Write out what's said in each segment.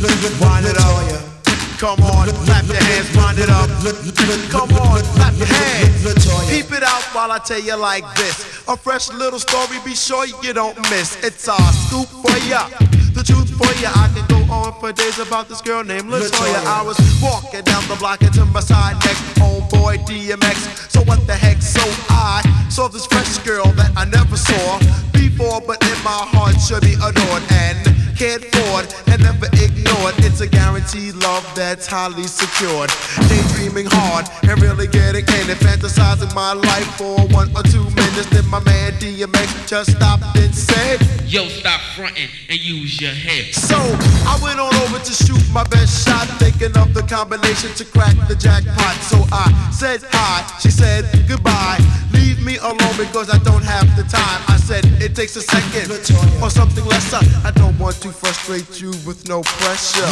Wind it up. Come on, clap your hands, wind it up. Come on, clap your hands. Keep it out while I tell you like this. A fresh little story, be sure you don't miss. It's a scoop for ya. The truth for ya. I can go on for days about this girl named Latoya. I was walking down the block into my side next homeboy DMX. So what the heck? So I saw this fresh girl that I never saw before, but in my heart should be adored and can't afford and never ignored. It's a guaranteed love that's highly secured. Daydreaming hard and really getting in it, fantasizing my life for one or two minutes. Then my man DMX just stopped and said, Yo, stop fronting and use your head. So I went on over to shoot my best shot, thinking of the combination to crack the jackpot. So I said hi, she said goodbye. Leave me alone because I don't have the time. I said it takes a second or something lesser. I don't want to frustrate you with no pressure.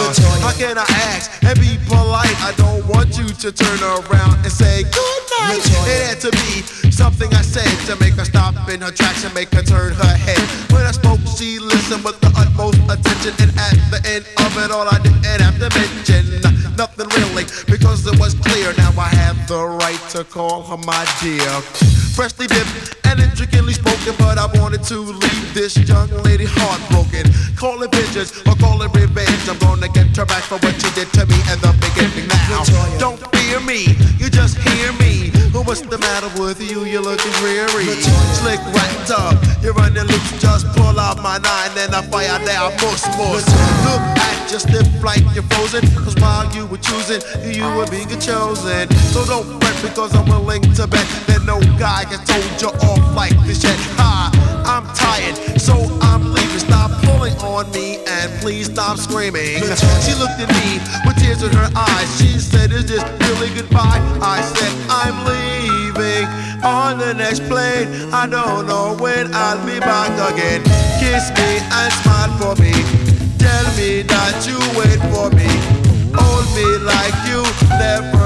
How can I ask and be polite? I don't want you to turn around and say good night. It had to be something I said to make her stop in her tracks and make her turn her head. When I spoke, she listened with the utmost attention. And at the end of it all, I didn't have to mention nothing really because it was clear. Now I have the right to call her my dear. Freshly dipped and intricately spoken, but I wanted to leave this young lady heartbroken. Call it vengeance or call it revenge. I'm gonna get her back for what she did to me in the beginning. Now, don't fear me, you just hear me. What's the matter with you? You're looking dreary. Slick right up, you're running loose. Just pull out my nine and I fire there. Most, most. Look at your stiff like you're frozen. Cause while you were choosing, you were being chosen. So don't fret because I'm willing to bet that no guy has told you off like this yet. Ha, I'm tired, so I'm leaving. Stop pulling on me and please stop screaming. She looked at me with tears in her eyes. She said, Is this really goodbye? I said, I'm leaving on the next plane. I don't know when I'll be back again. Kiss me and smile for me. Tell me that you wait for me. Hold me like you never.